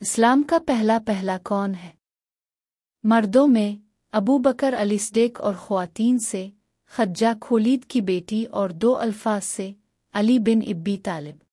اسلام کا پہلا پہلا کون ہے؟ مردوں میں ابو بکر علی صدیق اور خواتین سے خجہ کھولید کی بیٹی اور دو الفاظ سے علی بن ابی طالب۔